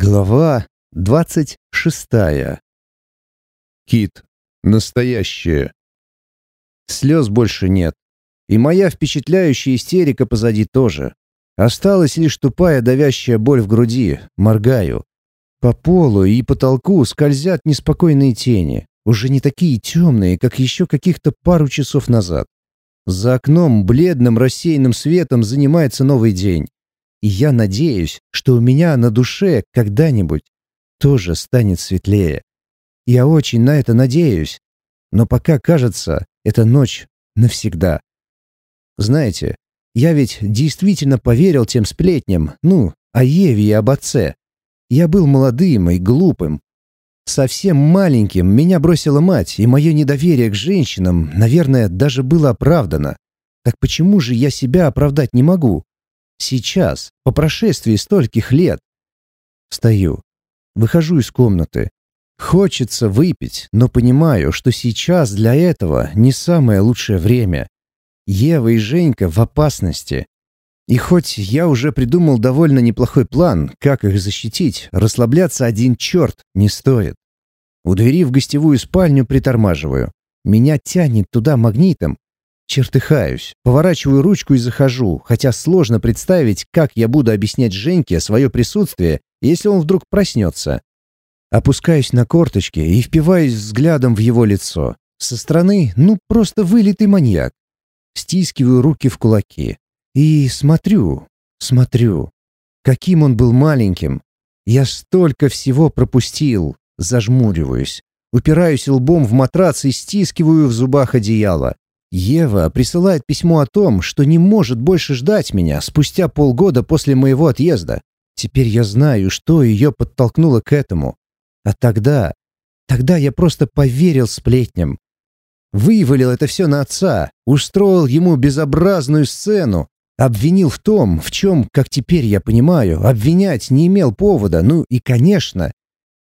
Глава двадцать шестая. Кит. Настоящее. Слез больше нет. И моя впечатляющая истерика позади тоже. Осталась лишь тупая давящая боль в груди. Моргаю. По полу и потолку скользят неспокойные тени. Уже не такие темные, как еще каких-то пару часов назад. За окном бледным рассеянным светом занимается новый день. И я надеюсь, что у меня на душе когда-нибудь тоже станет светлее. Я очень на это надеюсь. Но пока кажется, эта ночь навсегда. Знаете, я ведь действительно поверил тем сплетням, ну, о Еве и об отце. Я был молодым и глупым. Совсем маленьким меня бросила мать, и мое недоверие к женщинам, наверное, даже было оправдано. Так почему же я себя оправдать не могу? Сейчас, по прошествии стольких лет. Встаю. Выхожу из комнаты. Хочется выпить, но понимаю, что сейчас для этого не самое лучшее время. Ева и Женька в опасности. И хоть я уже придумал довольно неплохой план, как их защитить, расслабляться один черт не стоит. У двери в гостевую спальню притормаживаю. Меня тянет туда магнитом, Чертыхаюсь, поворачиваю ручку и захожу, хотя сложно представить, как я буду объяснять Женьке свое присутствие, если он вдруг проснется. Опускаюсь на корточки и впиваюсь взглядом в его лицо. Со стороны, ну, просто вылитый маньяк. Стискиваю руки в кулаки. И смотрю, смотрю. Каким он был маленьким. Я столько всего пропустил. Зажмуриваюсь. Упираюсь лбом в матрац и стискиваю в зубах одеяло. Ева присылает письмо о том, что не может больше ждать меня спустя полгода после моего отъезда. Теперь я знаю, что ее подтолкнуло к этому. А тогда... Тогда я просто поверил сплетням. Вывалил это все на отца, устроил ему безобразную сцену, обвинил в том, в чем, как теперь я понимаю, обвинять не имел повода. Ну и, конечно,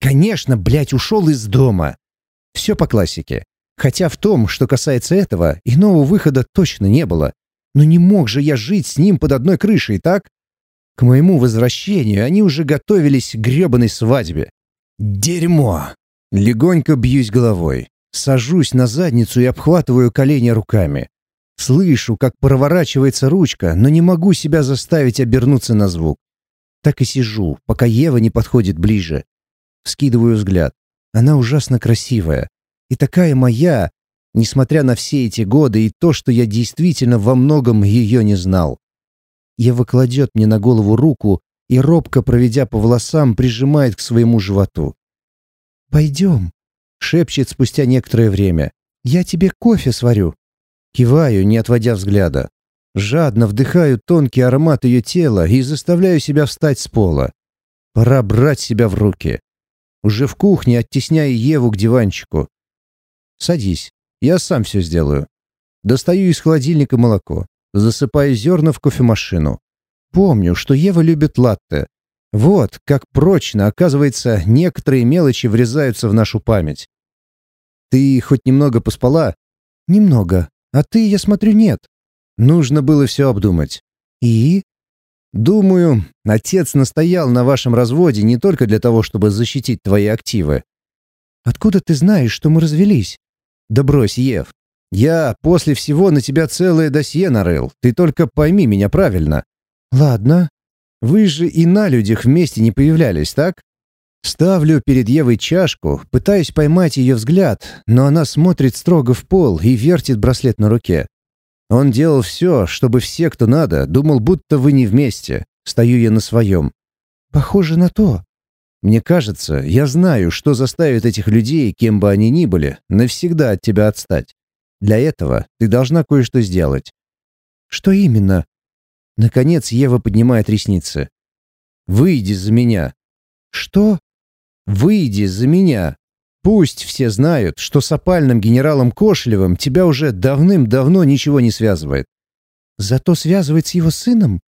конечно, блядь, ушел из дома. Все по классике. Хотя в том, что касается этого, иного выхода точно не было. Но не мог же я жить с ним под одной крышей, так? К моему возвращению они уже готовились к гребаной свадьбе. Дерьмо! Легонько бьюсь головой. Сажусь на задницу и обхватываю колени руками. Слышу, как проворачивается ручка, но не могу себя заставить обернуться на звук. Так и сижу, пока Ева не подходит ближе. Скидываю взгляд. Она ужасно красивая. И такая моя, несмотря на все эти годы и то, что я действительно во многом ее не знал. Ева кладет мне на голову руку и, робко проведя по волосам, прижимает к своему животу. «Пойдем», — шепчет спустя некоторое время. «Я тебе кофе сварю». Киваю, не отводя взгляда. Жадно вдыхаю тонкий аромат ее тела и заставляю себя встать с пола. Пора брать себя в руки. Уже в кухне оттесняю Еву к диванчику. Садись, я сам все сделаю. Достаю из холодильника молоко, засыпаю зерна в кофемашину. Помню, что Ева любит латте. Вот, как прочно, оказывается, некоторые мелочи врезаются в нашу память. Ты хоть немного поспала? Немного. А ты, я смотрю, нет. Нужно было все обдумать. И? Думаю, отец настоял на вашем разводе не только для того, чтобы защитить твои активы. Откуда ты знаешь, что мы развелись? «Да брось, Ев. Я после всего на тебя целое досье нарыл. Ты только пойми меня правильно». «Ладно. Вы же и на людях вместе не появлялись, так?» Ставлю перед Евой чашку, пытаюсь поймать ее взгляд, но она смотрит строго в пол и вертит браслет на руке. Он делал все, чтобы все, кто надо, думал, будто вы не вместе. Стою я на своем. «Похоже на то. Мне кажется, я знаю, что заставит этих людей, кем бы они ни были, навсегда от тебя отстать. Для этого ты должна кое-что сделать. Что именно? Наконец Ева поднимает ресницы. Выйди за меня. Что? Выйди за меня. Пусть все знают, что с опальным генералом Кошелевым тебя уже давным-давно ничего не связывает. Зато связывает с его сыном?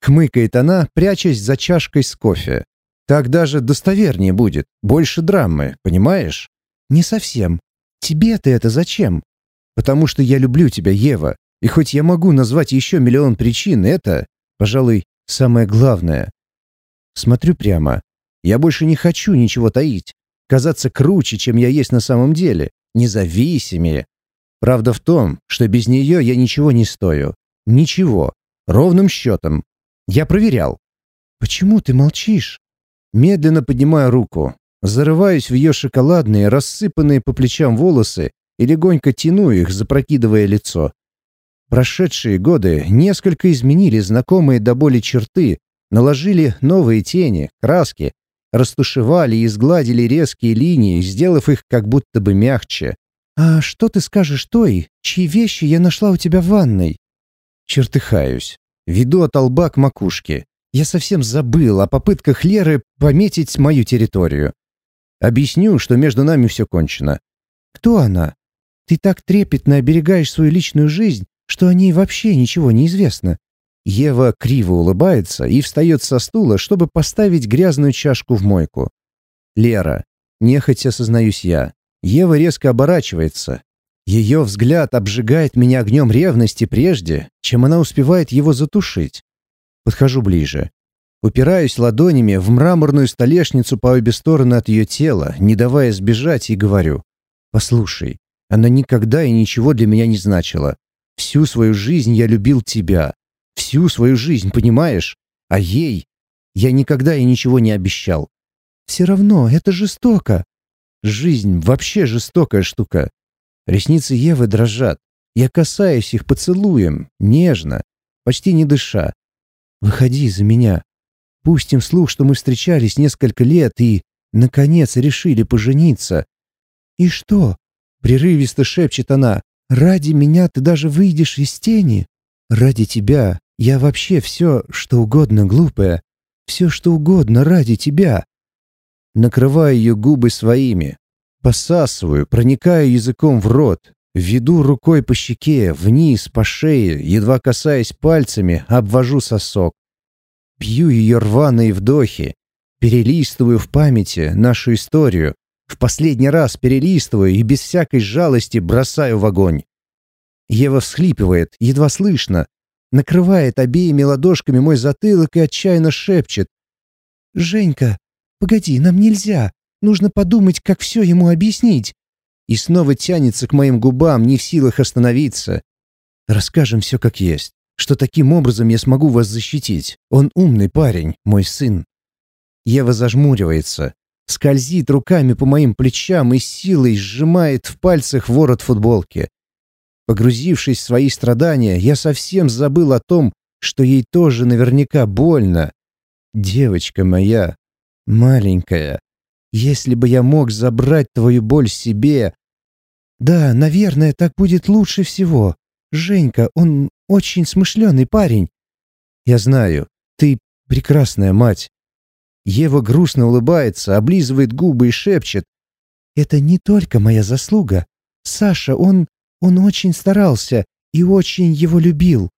Хмыкает она, прячась за чашкой с кофе. Так даже достовернее будет, больше драмы, понимаешь? Не совсем. Тебе-то это зачем? Потому что я люблю тебя, Ева. И хоть я могу назвать еще миллион причин, это, пожалуй, самое главное. Смотрю прямо. Я больше не хочу ничего таить. Казаться круче, чем я есть на самом деле. Независимее. Правда в том, что без нее я ничего не стою. Ничего. Ровным счетом. Я проверял. «Почему ты молчишь?» Медленно поднимаю руку, зарываюсь в ее шоколадные, рассыпанные по плечам волосы и легонько тяну их, запрокидывая лицо. Прошедшие годы несколько изменили знакомые до боли черты, наложили новые тени, краски, растушевали и сгладили резкие линии, сделав их как будто бы мягче. «А что ты скажешь той, чьи вещи я нашла у тебя в ванной?» Чертыхаюсь. Веду от лба к макушке. Я совсем забыл о попытках Леры пометить мою территорию. Объясню, что между нами все кончено. «Кто она? Ты так трепетно оберегаешь свою личную жизнь, что о ней вообще ничего не известно». Ева криво улыбается и встает со стула, чтобы поставить грязную чашку в мойку. «Лера, нехотя сознаюсь я». Ева резко оборачивается. Ее взгляд обжигает меня огнем ревности прежде, чем она успевает его затушить. Подхожу ближе. Упираюсь ладонями в мраморную столешницу по обе стороны от ее тела, не давая сбежать, и говорю. «Послушай, она никогда и ничего для меня не значила. Всю свою жизнь я любил тебя. Всю свою жизнь, понимаешь? А ей я никогда и ничего не обещал. Все равно это жестоко. Жизнь вообще жестокая штука. Ресницы Евы дрожат. Я касаюсь их поцелуем, нежно, почти не дыша. Выходи за меня. Пустим слух, что мы встречались несколько лет и, наконец, решили пожениться. И что? Прерывисто шепчет она. Ради меня ты даже выйдешь из тени. Ради тебя я вообще все, что угодно глупое. Все, что угодно ради тебя. Накрываю ее губы своими. Посасываю, проникаю языком в рот. Веду рукой по щеке, вниз, по шее, едва касаясь пальцами, обвожу сосок. Пью ее рваные вдохи. Перелистываю в памяти нашу историю, в последний раз перелистываю и без всякой жалости бросаю в огонь. Ева всхлипывает, едва слышно, накрывает обеими ладошками мой затылок и отчаянно шепчет. «Женька, погоди, нам нельзя. Нужно подумать, как все ему объяснить». И снова тянется к моим губам, не в силах остановиться. «Расскажем все как есть, что таким образом я смогу вас защитить. Он умный парень, мой сын». Ева зажмуривается, скользит руками по моим плечам и силой сжимает в пальцах ворот футболки. Погрузившись в свои страдания, я совсем забыл о том, что ей тоже наверняка больно. Девочка моя, маленькая, если бы я мог забрать твою боль себе... Да, наверное, так будет лучше всего. Женька, он очень смышленый парень. Я знаю, ты прекрасная мать. Ева грустно улыбается, облизывает губы и шепчет. «Это не только моя заслуга. Саша, он... он очень старался и очень его любил».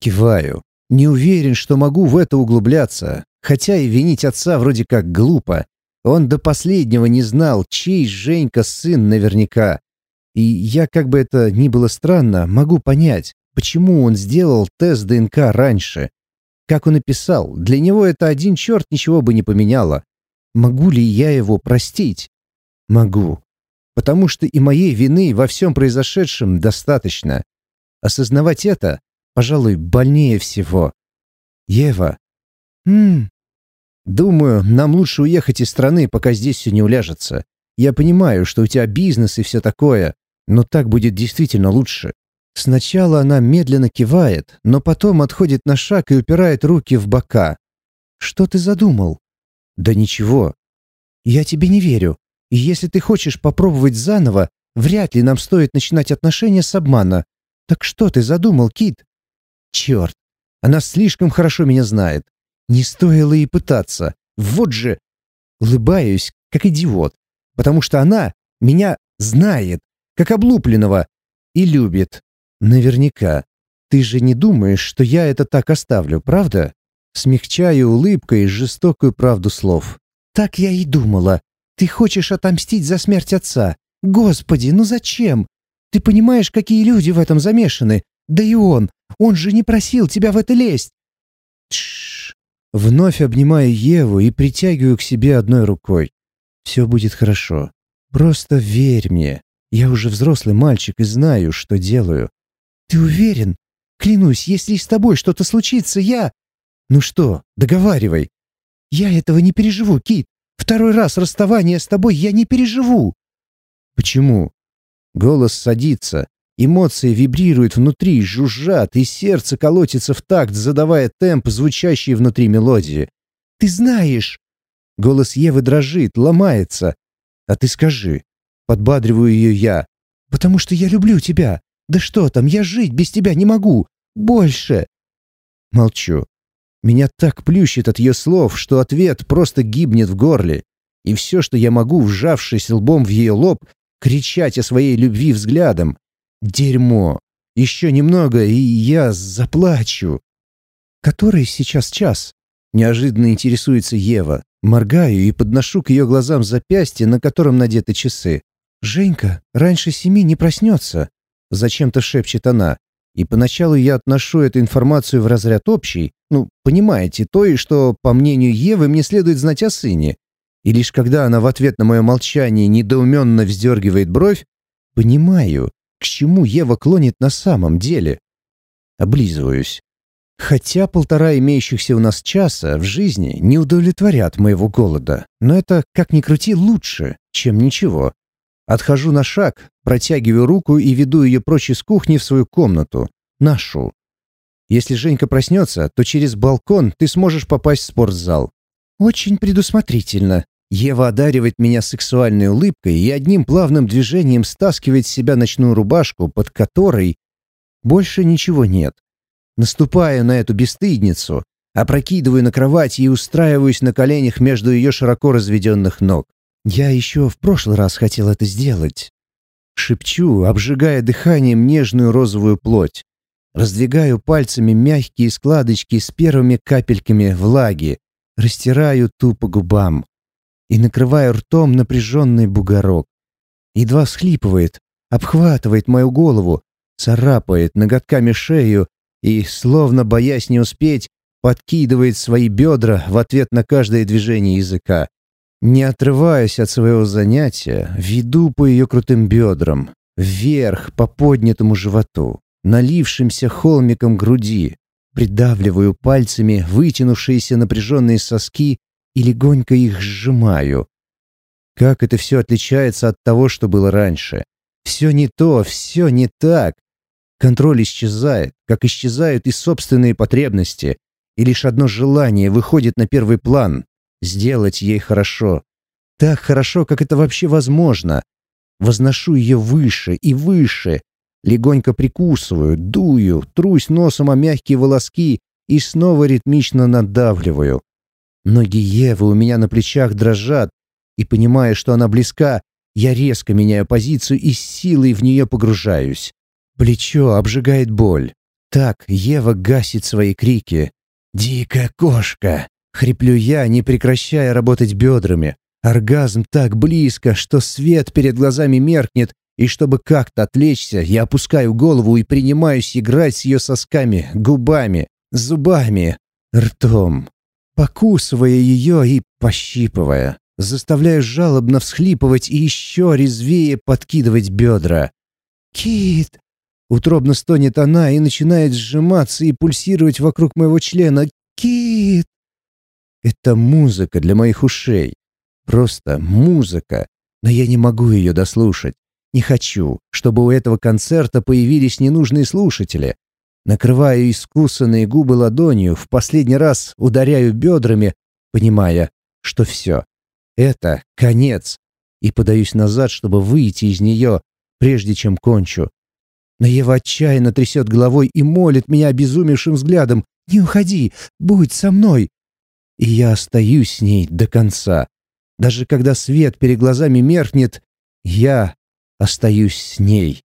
Киваю. Не уверен, что могу в это углубляться, хотя и винить отца вроде как глупо. Он до последнего не знал, чей Женька сын наверняка. И я, как бы это ни было странно, могу понять, почему он сделал тест ДНК раньше. Как он и писал, для него это один черт ничего бы не поменяло. Могу ли я его простить? Могу. Потому что и моей вины во всем произошедшем достаточно. Осознавать это, пожалуй, больнее всего. Ева. Хм. Думаю, нам лучше уехать из страны, пока здесь все не уляжется. Я понимаю, что у тебя бизнес и все такое, но так будет действительно лучше. Сначала она медленно кивает, но потом отходит на шаг и упирает руки в бока. «Что ты задумал?» «Да ничего». «Я тебе не верю. И если ты хочешь попробовать заново, вряд ли нам стоит начинать отношения с обмана. Так что ты задумал, Кит?» «Черт, она слишком хорошо меня знает. Не стоило и пытаться. Вот же...» Улыбаюсь, как идиот, потому что она меня знает, как облупленного, и любит. Наверняка. Ты же не думаешь, что я это так оставлю, правда? Смягчаю улыбкой жестокую правду слов. Так я и думала. Ты хочешь отомстить за смерть отца. Господи, ну зачем? Ты понимаешь, какие люди в этом замешаны? Да и он. Он же не просил тебя в это лезть. Тш. Вновь обнимаю Еву и притягиваю к себе одной рукой. Все будет хорошо. Просто верь мне. Я уже взрослый мальчик и знаю, что делаю. Ты уверен? Клянусь, если с тобой что-то случится, я... Ну что, договаривай. Я этого не переживу, Кит. Второй раз расставание с тобой я не переживу. Почему? Голос садится, Эмоции вибрируют внутри, жужжат, и сердце колотится в такт, задавая темп, звучащий внутри мелодии. «Ты знаешь!» Голос Евы дрожит, ломается. «А ты скажи!» Подбадриваю ее я. «Потому что я люблю тебя! Да что там, я жить без тебя не могу! Больше!» Молчу. Меня так плющит от ее слов, что ответ просто гибнет в горле. И все, что я могу, вжавшись лбом в ее лоб, кричать о своей любви взглядом, Дерьмо. Еще немного, и я заплачу. Который сейчас час? Неожиданно интересуется Ева. Моргаю и подношу к ее глазам запястье, на котором надеты часы. «Женька раньше семи не проснется», — зачем-то шепчет она. И поначалу я отношу эту информацию в разряд общий, ну, понимаете, той, что, по мнению Евы, мне следует знать о сыне. И лишь когда она в ответ на мое молчание недоуменно вздергивает бровь, понимаю, к чему Ева клонит на самом деле? Облизываюсь. Хотя полтора имеющихся у нас часа в жизни не удовлетворят моего голода, но это, как ни крути, лучше, чем ничего. Отхожу на шаг, протягиваю руку и веду ее прочь из кухни в свою комнату, нашу. Если Женька проснется, то через балкон ты сможешь попасть в спортзал. Очень предусмотрительно, Ева одаривает меня сексуальной улыбкой и одним плавным движением стаскивает с себя ночную рубашку, под которой больше ничего нет. Наступая на эту бесстыдницу, опрокидываю на кровать и устраиваюсь на коленях между ее широко разведенных ног. Я еще в прошлый раз хотел это сделать. Шепчу, обжигая дыханием нежную розовую плоть. Раздвигаю пальцами мягкие складочки с первыми капельками влаги, растираю тупо губам и накрывая ртом напряженный бугорок. Едва всхлипывает, обхватывает мою голову, царапает ноготками шею и, словно боясь не успеть, подкидывает свои бедра в ответ на каждое движение языка. Не отрываясь от своего занятия, веду по ее крутым бедрам, вверх по поднятому животу, налившимся холмиком груди, придавливаю пальцами вытянувшиеся напряженные соски и легонько их сжимаю. Как это все отличается от того, что было раньше? Все не то, все не так. Контроль исчезает, как исчезают и собственные потребности, и лишь одно желание выходит на первый план — сделать ей хорошо. Так хорошо, как это вообще возможно. Возношу ее выше и выше, легонько прикусываю, дую, трусь носом о мягкие волоски и снова ритмично надавливаю. Ноги Евы у меня на плечах дрожат, и, понимая, что она близка, я резко меняю позицию и с силой в нее погружаюсь. Плечо обжигает боль. Так Ева гасит свои крики. «Дикая кошка!» — хриплю я, не прекращая работать бедрами. Оргазм так близко, что свет перед глазами меркнет, и чтобы как-то отвлечься, я опускаю голову и принимаюсь играть с ее сосками, губами, зубами, ртом покусывая ее и пощипывая, заставляя жалобно всхлипывать и еще резвее подкидывать бедра. «Кит!» Утробно стонет она и начинает сжиматься и пульсировать вокруг моего члена. «Кит!» Это музыка для моих ушей. Просто музыка. Но я не могу ее дослушать. Не хочу, чтобы у этого концерта появились ненужные слушатели. Накрываю искусанные губы ладонью, в последний раз ударяю бедрами, понимая, что все. Это конец. И подаюсь назад, чтобы выйти из нее, прежде чем кончу. Но Ева отчаянно трясет головой и молит меня обезумевшим взглядом. «Не уходи! Будь со мной!» И я остаюсь с ней до конца. Даже когда свет перед глазами меркнет, я остаюсь с ней.